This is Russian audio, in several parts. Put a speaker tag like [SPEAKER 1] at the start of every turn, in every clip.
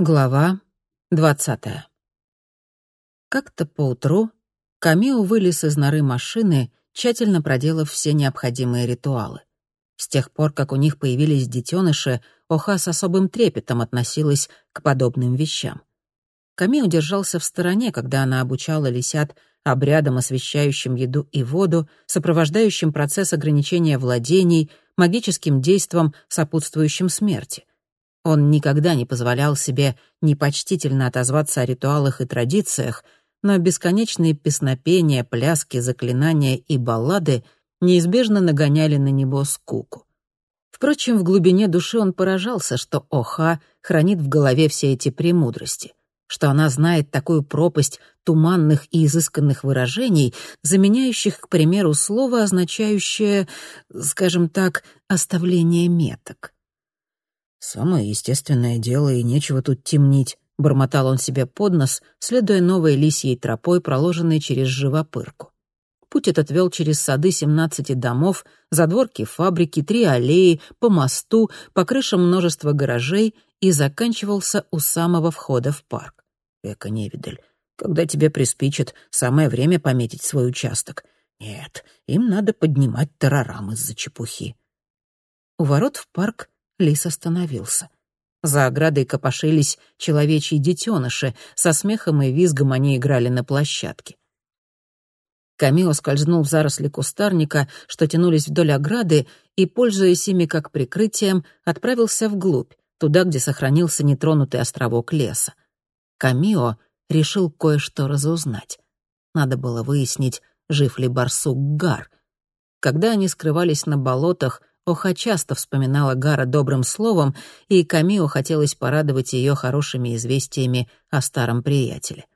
[SPEAKER 1] Глава двадцатая. Как-то поутру Камио вылез из норы машины, тщательно проделав все необходимые ритуалы. С тех пор, как у них появились детеныши, Оха с особым трепетом относилась к подобным вещам. Камио держался в стороне, когда она обучала лисят обрядам, освещающим еду и воду, сопровождающим процесс ограничения владений, магическим действом, сопутствующим смерти — он никогда не позволял себе непочтительно отозваться о ритуалах и традициях, но бесконечные песнопения, пляски, заклинания и баллады неизбежно нагоняли на него скуку. Впрочем, в глубине души он поражался, что Оха хранит в голове все эти премудрости, что она знает такую пропасть туманных и изысканных выражений, заменяющих, к примеру, слово, означающее, скажем так, оставление меток.
[SPEAKER 2] «Самое естественное дело, и нечего тут темнить», — бормотал он себе под нос, следуя новой лисьей тропой, проложенной через живопырку. Путь этот вел через сады семнадцати домов, задворки фабрики, три аллеи, по мосту, по крышам множества гаражей и заканчивался у самого входа в парк. Эка невидаль, когда тебе приспичит, самое время пометить свой участок. Нет, им надо поднимать тарарам из-за чепухи.
[SPEAKER 1] У ворот в парк Лис остановился. За оградой копошились человечьи детеныши, со смехом и визгом они играли на площадке. Камио скользнул в заросли кустарника, что тянулись вдоль ограды, и, пользуясь ими как прикрытием, отправился вглубь, туда, где сохранился нетронутый островок леса. Камио решил кое-что разузнать. Надо было выяснить, жив ли барсук Гар. Когда они скрывались на болотах, Оха часто вспоминала Гара добрым словом, и Камио хотелось порадовать ее хорошими известиями о старом приятеле.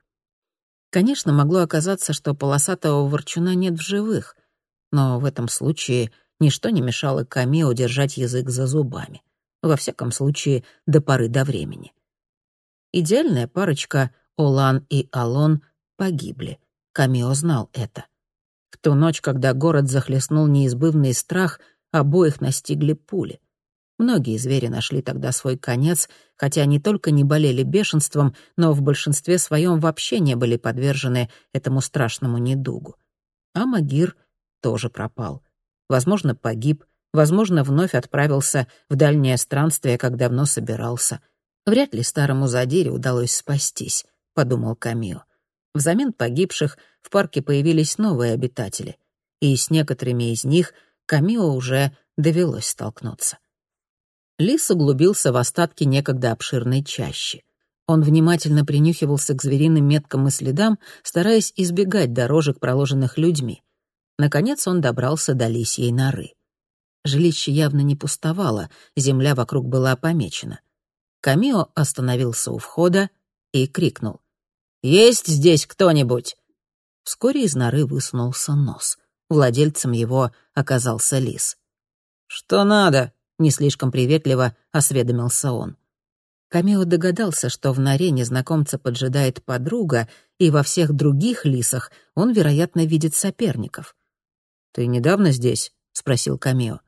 [SPEAKER 1] Конечно, могло оказаться, что полосатого ворчуна нет в живых, но в этом случае ничто не мешало Камио держать язык за зубами. Во всяком случае, до поры до времени. Идеальная парочка Олан и Алон погибли. Камио знал это. В ту ночь, когда город захлестнул неизбывный страх — Обоих настигли пули. Многие звери нашли тогда свой конец, хотя не только не болели бешенством, но в большинстве своем вообще не были подвержены этому страшному недугу. А Магир тоже пропал. Возможно, погиб, возможно, вновь отправился в дальнее странствие, как давно собирался. Вряд ли старому задире удалось спастись, — подумал Камио. Взамен погибших в парке появились новые обитатели, и с некоторыми из них — Камио уже довелось столкнуться. Лис углубился в остатки некогда обширной чащи. Он внимательно принюхивался к звериным меткам и следам, стараясь избегать дорожек, проложенных людьми. Наконец он добрался до лисьей норы. Жилище явно не пустовало, земля вокруг была помечена. Камио остановился у входа и крикнул. «Есть здесь кто-нибудь?» Вскоре из норы высунулся нос — Владельцем его оказался лис. «Что надо?» — не слишком приветливо осведомился он. Камео догадался, что в норе незнакомца поджидает подруга, и во всех других лисах он, вероятно, видит соперников. «Ты недавно здесь?» — спросил Камео.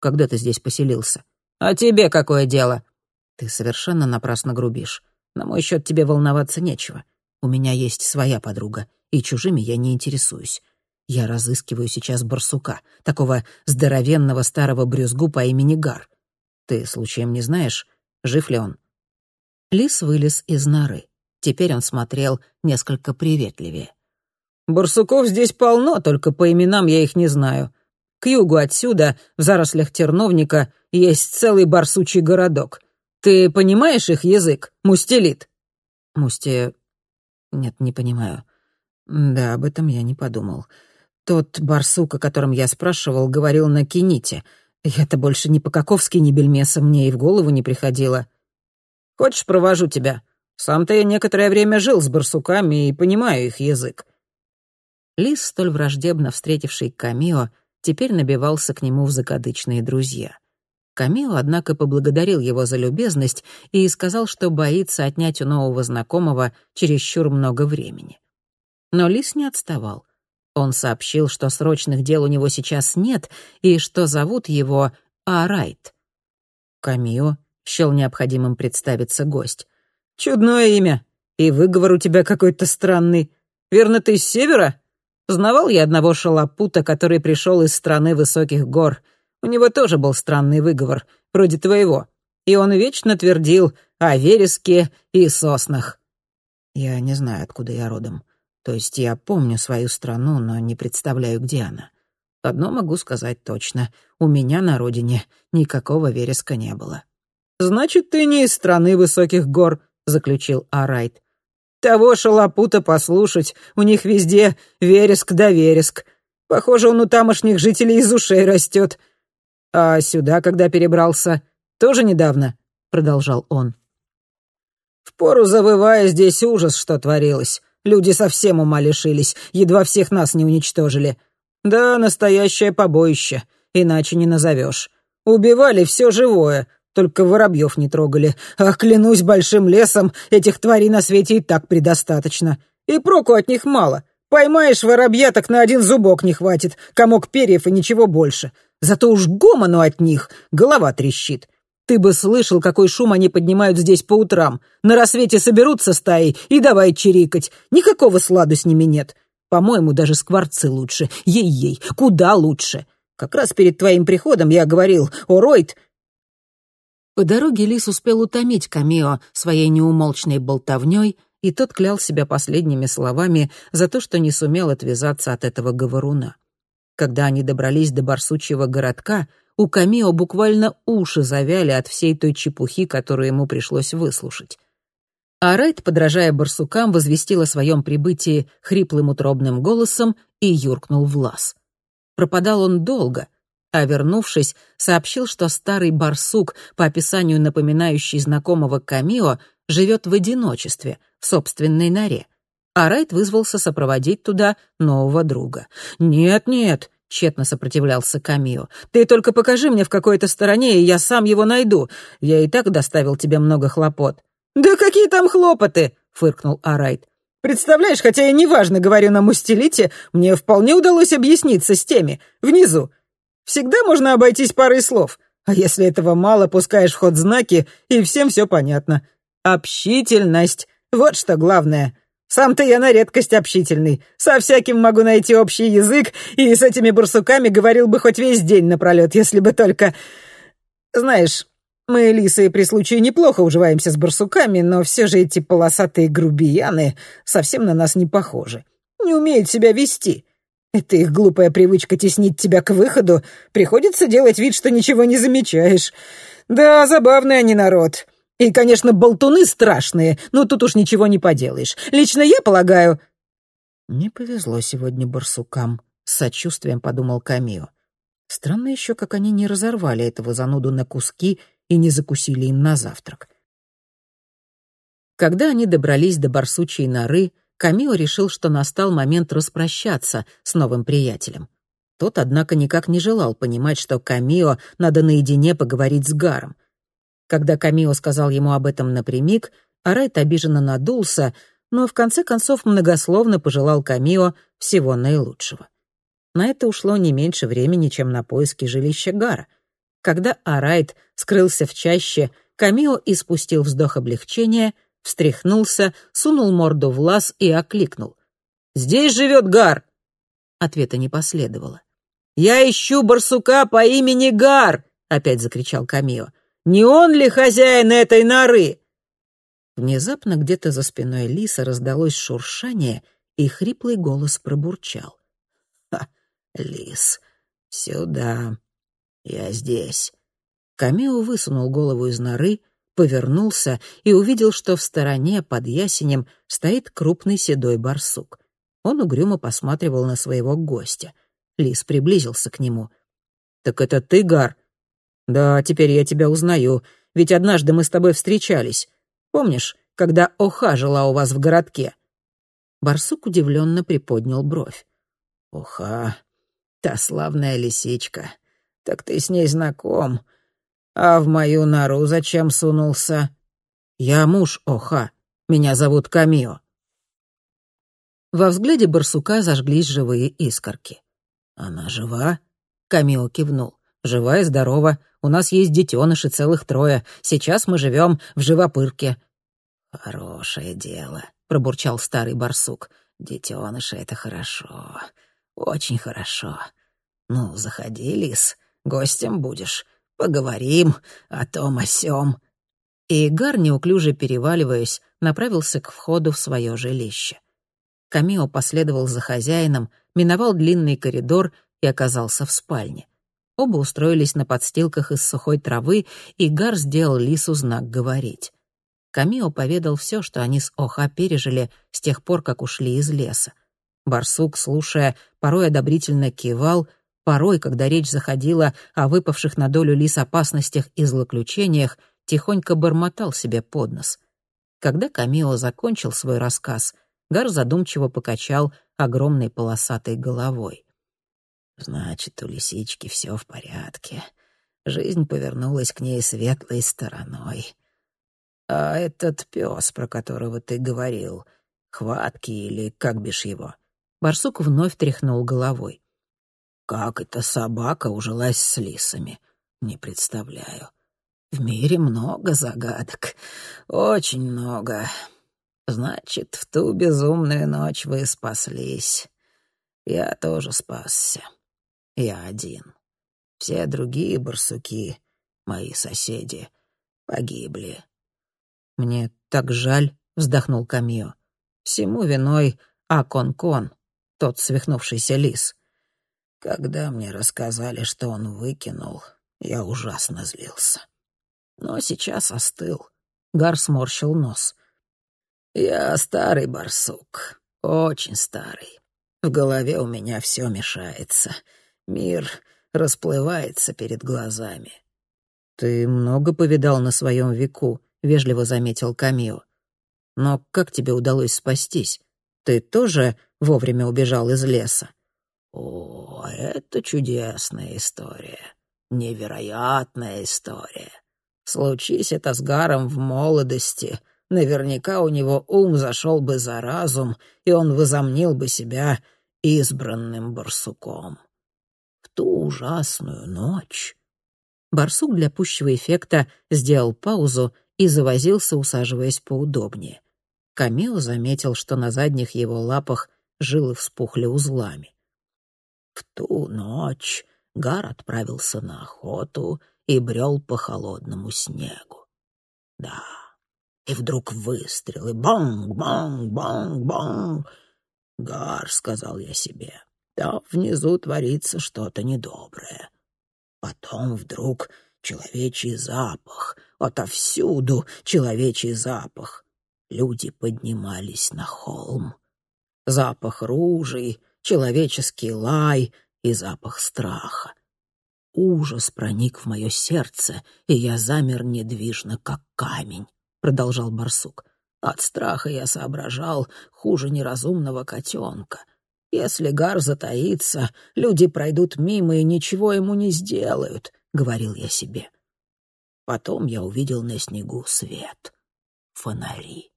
[SPEAKER 1] «Когда ты здесь поселился?» «А тебе какое дело?» «Ты совершенно напрасно грубишь. На мой счет тебе волноваться нечего. У меня есть своя подруга, и чужими я не интересуюсь. Я разыскиваю сейчас барсука, такого здоровенного старого брюзгу по имени Гар. Ты случаем не знаешь, жив ли он?» Лис вылез из норы. Теперь он смотрел несколько приветливее. «Барсуков здесь полно, только по именам я их не знаю. К югу отсюда, в зарослях терновника, есть целый барсучий городок. Ты понимаешь их язык, мустелит?» «Мусте... Нет, не понимаю. Да, об этом я не подумал. Тот барсук, о котором я спрашивал, говорил на кините. это больше ни по-каковски, ни бельмеса мне и в голову не приходило. «Хочешь, провожу тебя? Сам-то я некоторое время жил с барсуками и понимаю их язык». Лис, столь враждебно встретивший Камио, теперь набивался к нему в закадычные друзья. Камио, однако, поблагодарил его за любезность и сказал, что боится отнять у нового знакомого чересчур много времени. Но Лис не отставал — он сообщил, что срочных дел у него сейчас нет и что зовут его Арайт. Камио счел необходимым представиться гость.
[SPEAKER 2] Чудное имя. И выговор у тебя какой-то странный. Верно, ты с севера? Знавал я одного шалопута, который пришел из страны высоких гор. У него тоже был странный выговор, вроде твоего. И он вечно твердил о вереске и соснах. Я не знаю, откуда я родом. То есть я помню свою страну, но не представляю, где она. Одно могу сказать точно. У меня на родине никакого вереска не было. «Значит, ты не из страны высоких гор», — заключил Арайт. «Того шалопута послушать, у них везде вереск да вереск. Похоже, он у тамошних жителей из ушей растет. А сюда, когда перебрался, тоже недавно?» — продолжал он. «Впору завывая, здесь ужас, что творилось. Люди совсем ума лишились, едва всех нас не уничтожили. Да, настоящее побоище, иначе не назовешь. Убивали все живое, только воробьев не трогали. Ах, клянусь большим лесом, этих тварей на свете и так предостаточно. И проку от них мало. Поймаешь воробья, так на один зубок не хватит, комок перьев и ничего больше. Зато уж гомону от них голова трещит. Ты бы слышал, какой шум они поднимают здесь по утрам. На рассвете соберутся стаи и давай чирикать. Никакого сладу с ними нет. По-моему, даже скворцы лучше. Ей-ей, куда лучше. Как раз перед твоим приходом я говорил, о, Ройд,
[SPEAKER 1] по дороге Лис успел утомить Камио своей неумолчной болтовней, и тот клял себя последними словами за то, что не сумел отвязаться от этого говоруна. Когда они добрались до барсучьего городка, у Камио буквально уши завяли от всей той чепухи, которую ему пришлось выслушать. А Райт, подражая барсукам, возвестил о своем прибытии хриплым утробным голосом и юркнул в лаз. Пропадал он долго, а вернувшись, сообщил, что старый барсук, по описанию напоминающий знакомого Камио, живет в одиночестве, в собственной норе. А Райт вызвался сопроводить туда нового друга. «Нет-нет», — тщетно сопротивлялся Камио, «ты только покажи мне в какой-то стороне, и я сам его найду. Я и так доставил тебе много хлопот». «Да какие там хлопоты?» — фыркнул Арайт. «Представляешь, хотя я неважно говорю на мустелите, мне вполне удалось объясниться с теми, внизу. Всегда можно обойтись парой слов. А если этого мало, пускаешь в ход знаки, и всем все понятно. Общительность. Вот что главное. Сам-то я на редкость общительный. Со всяким могу найти общий язык, и с этими барсуками говорил бы хоть весь день напролет, если бы только... Знаешь, мы, лисы, при случае неплохо уживаемся с барсуками, но все же эти полосатые грубияны совсем на нас не похожи. Не умеют себя вести. Это их глупая привычка теснить тебя к выходу. Приходится делать вид, что ничего не замечаешь. Да, забавный они народ. И, конечно, болтуны страшные, но тут уж ничего не поделаешь. Лично я полагаю...» «Не повезло сегодня барсукам», — с сочувствием подумал Камио. Странно еще, как они не разорвали этого зануду на куски и не закусили им на завтрак. Когда они добрались до барсучьей норы, Камио решил, что настал момент распрощаться с новым приятелем. Тот, однако, никак не желал понимать, что Камио надо наедине поговорить с Гаром. Когда Камио сказал ему об этом напрямик, Арайт обиженно надулся, но в конце концов многословно пожелал Камио всего наилучшего. На это ушло не меньше времени, чем на поиски жилища Гара. Когда Арайт скрылся в чаще, Камио испустил вздох облегчения — встряхнулся, сунул морду в лаз и окликнул. «Здесь живет Гар!» Ответа не последовало. «Я ищу барсука по имени Гар!» — опять закричал Камио. «Не он ли хозяин этой норы?» Внезапно где-то за спиной лиса раздалось шуршание, и хриплый голос пробурчал. «Ха, лис, сюда, я здесь». Камио высунул голову из норы — повернулся и увидел, что в стороне под ясенем стоит крупный седой барсук. Он угрюмо посматривал на своего гостя. Лис приблизился к нему. «Так это ты, Гар?» «Да, теперь я тебя узнаю, ведь однажды мы с тобой встречались. Помнишь, когда Оха жила у вас в городке?» Барсук удивленно приподнял бровь. «Оха, та славная лисичка. Так ты с ней знаком. «А в мою нору зачем сунулся?» «Я муж Оха. Меня зовут Камио». Во взгляде барсука зажглись живые искорки. «Она жива?» Камио кивнул. «Жива и здорова. У нас есть детеныши, целых трое. Сейчас мы живем в живопырке».
[SPEAKER 2] «Хорошее дело», — пробурчал старый барсук. «Детеныши — это хорошо, очень хорошо. Ну, заходи, лис, гостем будешь. Поговорим о том о сём». И Гар, неуклюже переваливаясь, направился к входу в свое жилище. Камио последовал за хозяином, миновал длинный коридор и оказался в спальне. Оба устроились на подстилках из сухой травы, и Гар сделал Лису знак «говорить». Камио поведал все, что они с Оха пережили с тех пор, как ушли из леса. Барсук, слушая, порой одобрительно кивал, порой, когда речь заходила о выпавших на долю лис опасностях и злоключениях, тихонько бормотал себе под нос. Когда Камио закончил свой рассказ, Гар задумчиво покачал огромной полосатой головой. «Значит, у лисички все в порядке. Жизнь повернулась к ней светлой стороной. А этот пес, про которого ты говорил, хваткий или как бишь его?» Барсук вновь тряхнул головой. «Как эта собака ужилась с лисами? Не представляю. В мире много загадок, очень много. Значит, в ту безумную ночь вы спаслись. Я тоже спасся. Я один. Все другие барсуки, мои соседи, погибли. Мне так жаль, вздохнул Камио. Всему виной Акон-Кон, тот свихнувшийся лис. Когда мне рассказали, что он выкинул, я ужасно злился. Но сейчас остыл. Гар сморщил нос. Я старый барсук, очень старый. В голове у меня все мешается. Мир расплывается перед глазами. «Ты много повидал на своем веку», — вежливо заметил Камио. «Но как тебе удалось спастись? Ты тоже вовремя убежал из леса?» «О, это чудесная история, невероятная история. Случись это с Гаром в молодости, наверняка у него ум зашел бы за разум, и он возомнил бы себя избранным барсуком. Ту ужасную ночь... Барсук для пущего эффекта сделал паузу и завозился, усаживаясь поудобнее. Камео заметил, что на задних его лапах жилы вспухли узлами. В ту ночь Гар отправился на охоту и брел по холодному снегу. Да, и вдруг выстрелы. Бонг, бонг, бонг, бонг. «Гар», — сказал я себе, — «там внизу творится что-то недоброе». Потом вдруг человечий запах, отовсюду человечий запах. Люди поднимались на холм. Запах ружей, человеческий лай и запах страха. Ужас проник в мое сердце, и я замер недвижно, как камень продолжал барсук. От страха я соображал хуже неразумного котенка. Если Гар затаится, люди пройдут мимо и ничего ему не сделают, — говорил я себе. Потом я увидел на снегу свет. Фонари.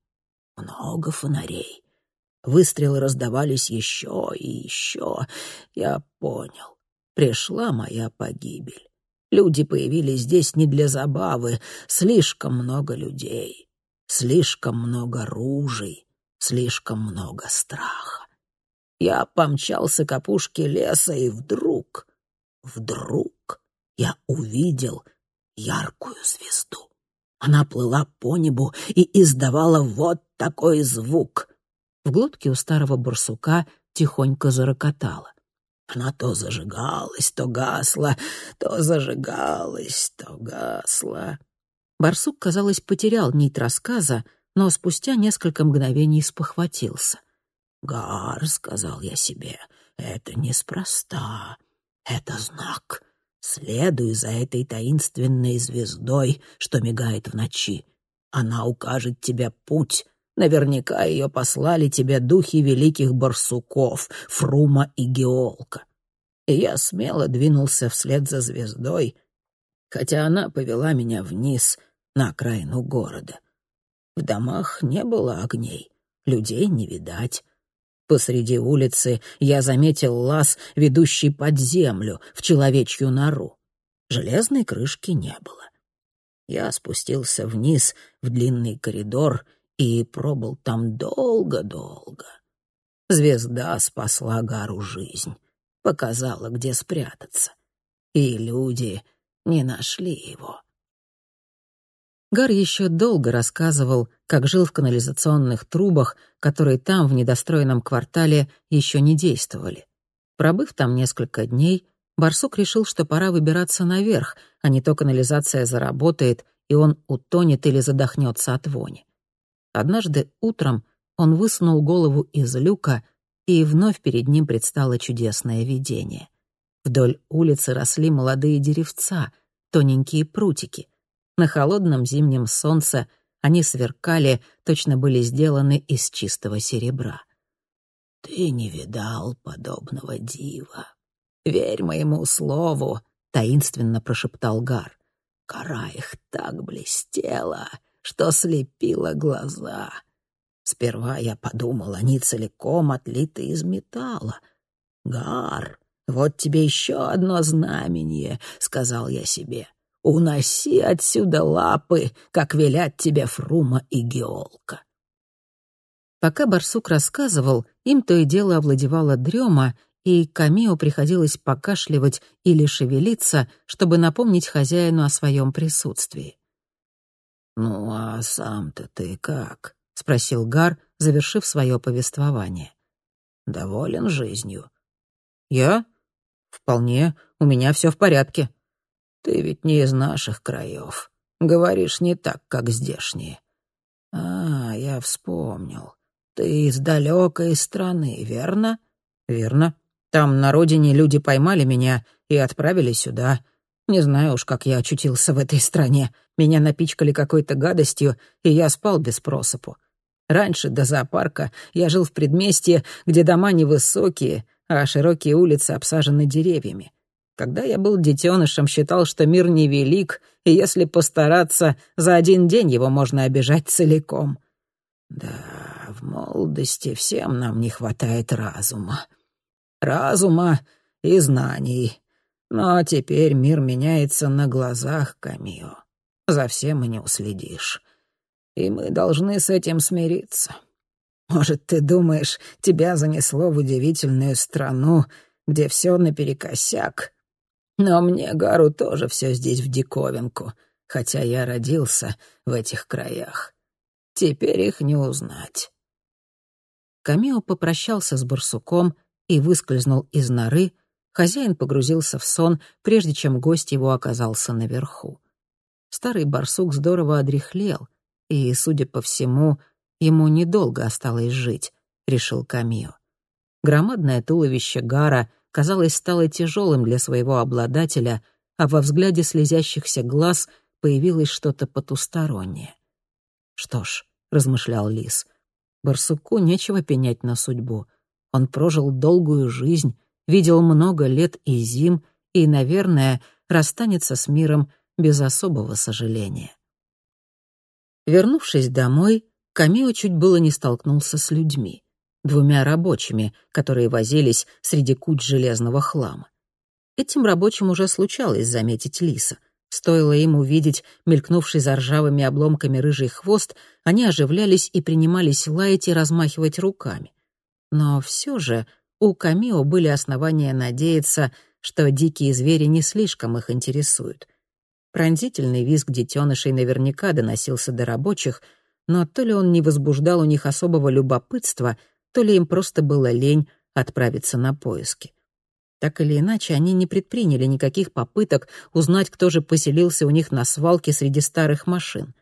[SPEAKER 2] Много фонарей. Выстрелы раздавались еще и еще. Я понял. Пришла моя погибель. Люди появились здесь не для забавы. Слишком много людей, слишком много ружей, слишком много страха. Я помчался к опушке леса, и вдруг, вдруг я увидел яркую звезду. Она плыла по небу и издавала вот такой звук. В глотке у старого барсука тихонько зарокотала. Она то зажигалась, то гасла, то зажигалась, то гасла. Барсук, казалось, потерял нить рассказа, но спустя несколько мгновений спохватился. «Гар», — сказал я себе, — «это неспроста. Это знак. Следуй за этой таинственной звездой, что мигает в ночи. Она укажет тебе путь, Наверняка ее послали тебе духи великих барсуков, Фрума и Геолка. И я смело двинулся вслед за звездой, хотя она повела меня вниз, на окраину города. В домах не было огней, людей не видать. Посреди улицы я заметил лаз, ведущий под землю, в человечью нору. Железной крышки не было. Я спустился вниз в длинный коридор и пробыл там долго-долго. Звезда спасла Гару жизнь, показала, где спрятаться. И люди не нашли его.
[SPEAKER 1] Гар еще долго рассказывал, как жил в канализационных трубах, которые там, в недостроенном квартале, еще не действовали. Пробыв там несколько дней, барсук решил, что пора выбираться наверх, а не то канализация заработает, и он утонет или задохнется от вони. Однажды утром он высунул голову из люка, и вновь перед ним предстало чудесное видение. Вдоль улицы росли молодые деревца, тоненькие прутики. На холодном зимнем солнце они сверкали, точно были сделаны из чистого серебра.
[SPEAKER 2] «Ты не видал подобного дива. Верь моему слову», — таинственно прошептал Гар. «Кора их так блестела, что слепила глаза. Сперва я подумал, они целиком отлиты из металла. «Гар, вот тебе еще одно знамение», — сказал я себе. «Уноси отсюда лапы, как велят тебе Фрума и Геолка».
[SPEAKER 1] Пока барсук рассказывал, им то и дело овладевала дрема, и Камио приходилось покашливать или шевелиться, чтобы напомнить хозяину о своем присутствии.
[SPEAKER 2] «Ну а сам-то ты как?» — спросил Гар, завершив свое повествование. «Доволен жизнью?»
[SPEAKER 1] «Я? Вполне. У меня все в порядке».
[SPEAKER 2] «Ты ведь не из наших краев. Говоришь не так, как здешние». «А, я вспомнил. Ты из далекой страны, верно?»
[SPEAKER 1] «Верно. Там на родине люди поймали меня и отправили сюда. Не знаю уж, как я очутился в этой стране. Меня напичкали какой-то гадостью, и я спал без просыпу. Раньше, до зоопарка, я жил в предместье, где дома невысокие, а широкие улицы обсажены деревьями. Когда я был детенышем, считал, что мир невелик, и если постараться, за один день его можно обижать целиком.
[SPEAKER 2] Да, в молодости всем нам не хватает разума. Разума и знаний. Но теперь мир меняется на глазах, Камио. За всем и не уследишь и мы должны с этим смириться. Может, ты думаешь, тебя занесло в удивительную страну, где все наперекосяк? Но мне, Гару, тоже все здесь в диковинку, хотя я родился в этих краях. Теперь их не узнать».
[SPEAKER 1] Камио попрощался с барсуком и выскользнул из норы, хозяин погрузился в сон, прежде чем гость его оказался наверху. Старый барсук здорово одряхлел, и, судя по всему, ему недолго осталось жить, решил Камио. Громадное туловище Гара, казалось, стало тяжелым для своего обладателя, а во взгляде слезящихся глаз появилось что-то потустороннее. «Что ж», — размышлял Лис, — «барсуку нечего пенять на судьбу. Он прожил долгую жизнь, видел много лет и зим и, наверное, расстанется с миром без особого сожаления». Вернувшись домой, Камио чуть было не столкнулся с людьми, двумя рабочими, которые возились среди куч железного хлама. Этим рабочим уже случалось заметить лиса. Стоило им увидеть мелькнувший за ржавыми обломками рыжий хвост, они оживлялись и принимались лаять и размахивать руками. Но все же у Камио были основания надеяться, что дикие звери не слишком их интересуют — Пронзительный визг детенышей наверняка доносился до рабочих, но то ли он не возбуждал у них особого любопытства, то ли им просто было лень отправиться на поиски. Так или иначе, они не предприняли никаких попыток узнать, кто же поселился у них на свалке среди старых машин.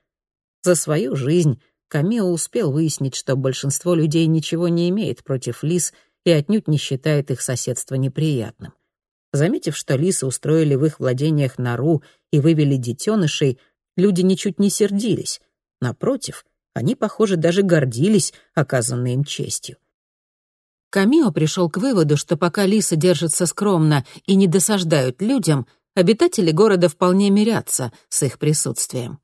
[SPEAKER 1] За свою жизнь Камио успел выяснить, что большинство людей ничего не имеет против лис и отнюдь не считает их соседство неприятным. Заметив, что лисы устроили в их владениях нору и вывели детенышей, люди ничуть не сердились. Напротив, они, похоже, даже гордились оказанной им честью. Камио пришел к выводу, что пока лисы держатся скромно и не досаждают людям, обитатели города вполне мирятся с их присутствием.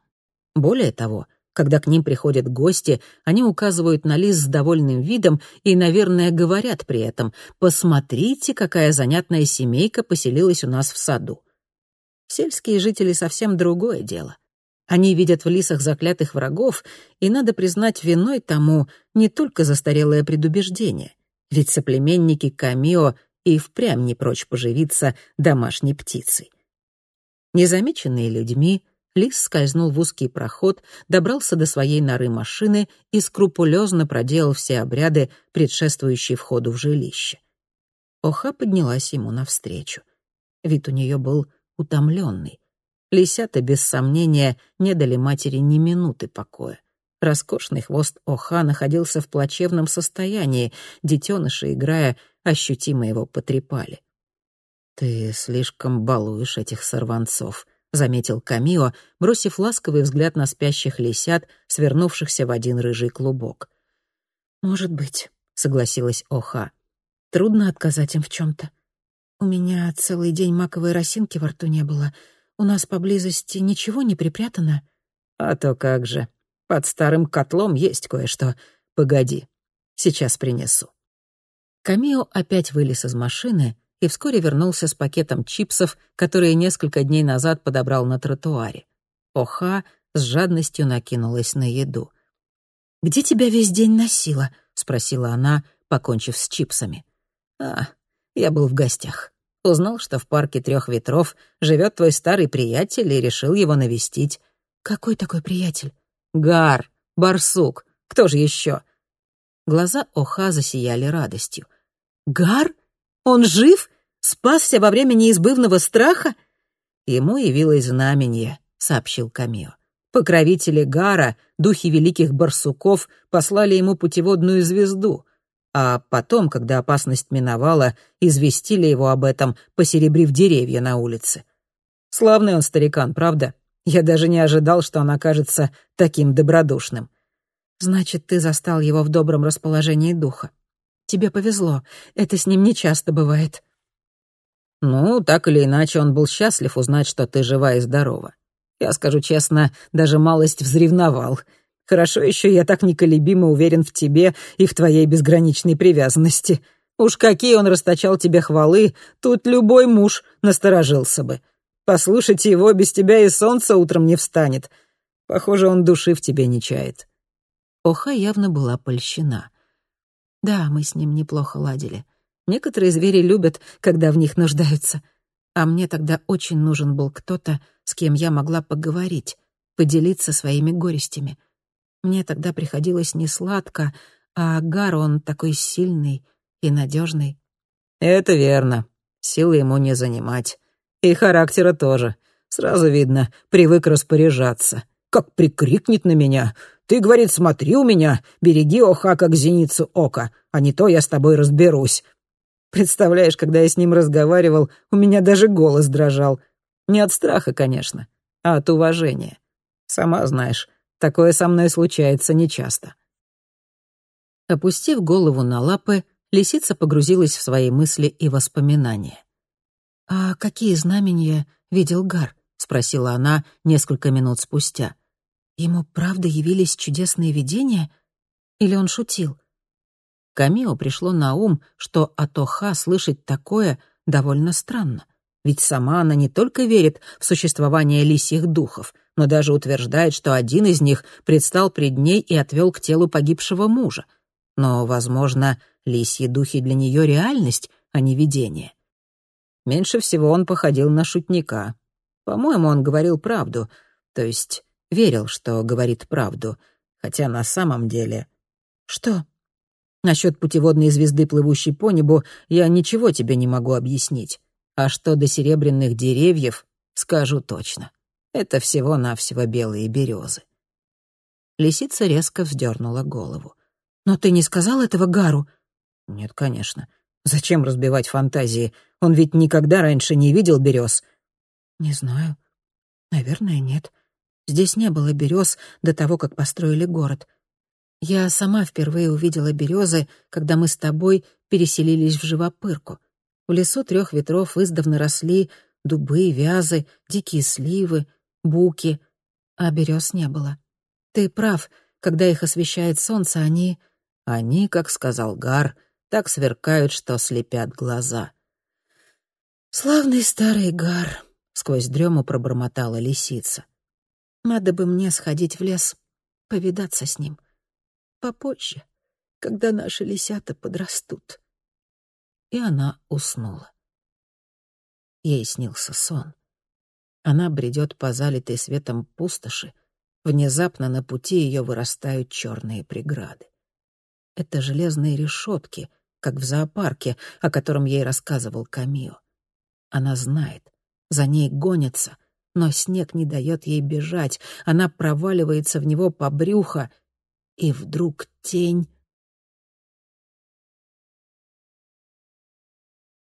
[SPEAKER 1] Более того, когда к ним приходят гости, они указывают на лис с довольным видом и, наверное, говорят при этом «Посмотрите, какая занятная семейка поселилась у нас в саду». Сельские жители совсем другое дело. Они видят в лисах заклятых врагов, и, надо признать, виной тому не только застарелое предубеждение. Ведь соплеменники Камио и впрямь не прочь поживиться домашней птицей. Незамеченные людьми, лис скользнул в узкий проход, добрался до своей норы машины и скрупулезно проделал все обряды, предшествующие входу в жилище. Оха поднялась ему навстречу. Вид у нее был утомленный. Лисята, без сомнения, не дали матери ни минуты покоя. Роскошный хвост Оха находился в плачевном состоянии, детеныши, играя, ощутимо его потрепали. «Ты слишком балуешь этих сорванцов», — заметил Камио, бросив ласковый взгляд на спящих лисят, свернувшихся в один рыжий клубок.
[SPEAKER 2] «Может быть», — согласилась Оха. «Трудно отказать им в чем-то. У меня целый день маковой росинки во рту не было. У нас поблизости ничего не припрятано».
[SPEAKER 1] «А то как же. Под старым котлом есть кое-что. Погоди, сейчас принесу». Камио опять вылез из машины и вскоре вернулся с пакетом чипсов, которые несколько дней назад подобрал на тротуаре. Оха с жадностью накинулась на еду.
[SPEAKER 2] «Где тебя весь день носила?» — спросила она, покончив с чипсами.
[SPEAKER 1] «А, я был в гостях. Узнал, что в парке трех ветров живет твой старый приятель и решил его навестить».
[SPEAKER 2] «Какой такой приятель?»
[SPEAKER 1] «Гар, барсук. Кто же еще?» Глаза Оха засияли радостью.
[SPEAKER 2] «Гар? Он жив? Спасся во время неизбывного страха?»
[SPEAKER 1] Ему явилось знамение, сообщил Камио. Покровители Гара, духи великих барсуков, послали ему путеводную звезду, а потом, когда опасность миновала, известили его об этом, посеребрив деревья на улице. Славный он старикан, правда? Я даже не ожидал, что он окажется таким добродушным.
[SPEAKER 2] Значит, ты застал его в добром расположении духа. Тебе повезло, это с ним нечасто бывает.
[SPEAKER 1] Ну, так или иначе, он был счастлив узнать, что ты жива и здорова. Я скажу честно, даже малость взревновал. Хорошо еще я так неколебимо уверен в тебе и в твоей безграничной привязанности. Уж какие он расточал тебе хвалы, тут любой муж насторожился бы. Послушайте его, без тебя и солнце утром не встанет. Похоже, он души в тебе не чает».
[SPEAKER 2] Оха явно была польщена. Да, мы с ним неплохо ладили. Некоторые звери любят, когда в них нуждаются. А мне тогда очень нужен был кто-то, с кем я могла поговорить, поделиться своими горестями. Мне тогда приходилось не сладко, а Гар он такой сильный и надежный.
[SPEAKER 1] «Это верно. Силы ему не занимать. И характера тоже. Сразу видно, привык распоряжаться. Как прикрикнет на меня. Ты, говорит, смотри у меня, береги оха, как зеницу ока, а не то я с тобой разберусь. Представляешь, когда я с ним разговаривал, у меня даже голос дрожал. Не от страха, конечно, а от уважения. Сама знаешь, такое со мной случается нечасто. Опустив голову на лапы, лисица погрузилась в свои мысли и воспоминания.
[SPEAKER 2] «А какие знамения видел Гар?» — спросила она несколько минут спустя. «Ему правда явились чудесные видения? Или он шутил?»
[SPEAKER 1] Камио пришло на ум, что от Оха слышать такое довольно странно. Ведь сама она не только верит в существование лисьих духов, но даже утверждает, что один из них предстал пред ней и отвел к телу погибшего мужа. Но, возможно, лисьи духи для нее реальность, а не видение. Меньше всего он походил на шутника. По-моему, он говорил правду, то есть верил, что говорит правду, хотя на самом деле...
[SPEAKER 2] Что?
[SPEAKER 1] Насчет путеводной звезды, плывущей по небу, я ничего тебе не могу объяснить. А что до серебряных деревьев, скажу точно. Это всего-навсего белые березы. Лисица резко вздернула голову.
[SPEAKER 2] «Но ты не сказал этого Гару?»
[SPEAKER 1] «Нет, конечно. Зачем разбивать фантазии? Он ведь никогда раньше не видел берез.
[SPEAKER 2] Не знаю. Наверное, нет. Здесь не было берез до того, как построили город. Я сама впервые увидела березы, когда мы с тобой переселились в Живопырку. В лесу трех ветров издавна росли дубы, вязы, дикие сливы, буки, а берез не было. Ты прав, когда их освещает солнце, они...
[SPEAKER 1] Они, как сказал Гар, — так сверкают, что слепят глаза.
[SPEAKER 2] «Славный старый гар», —
[SPEAKER 1] сквозь дрему пробормотала лисица. Надо бы мне сходить в лес, повидаться с ним. Попозже, когда наши лисята подрастут.
[SPEAKER 2] И она уснула. Ей снился сон. Она бредет по залитой светом пустоши. Внезапно на пути ее вырастают черные преграды. Это железные решетки, как в зоопарке, о котором ей рассказывал Камио. Она знает, за ней гонятся, но снег не дает ей бежать, она проваливается в него по брюхо, и вдруг тень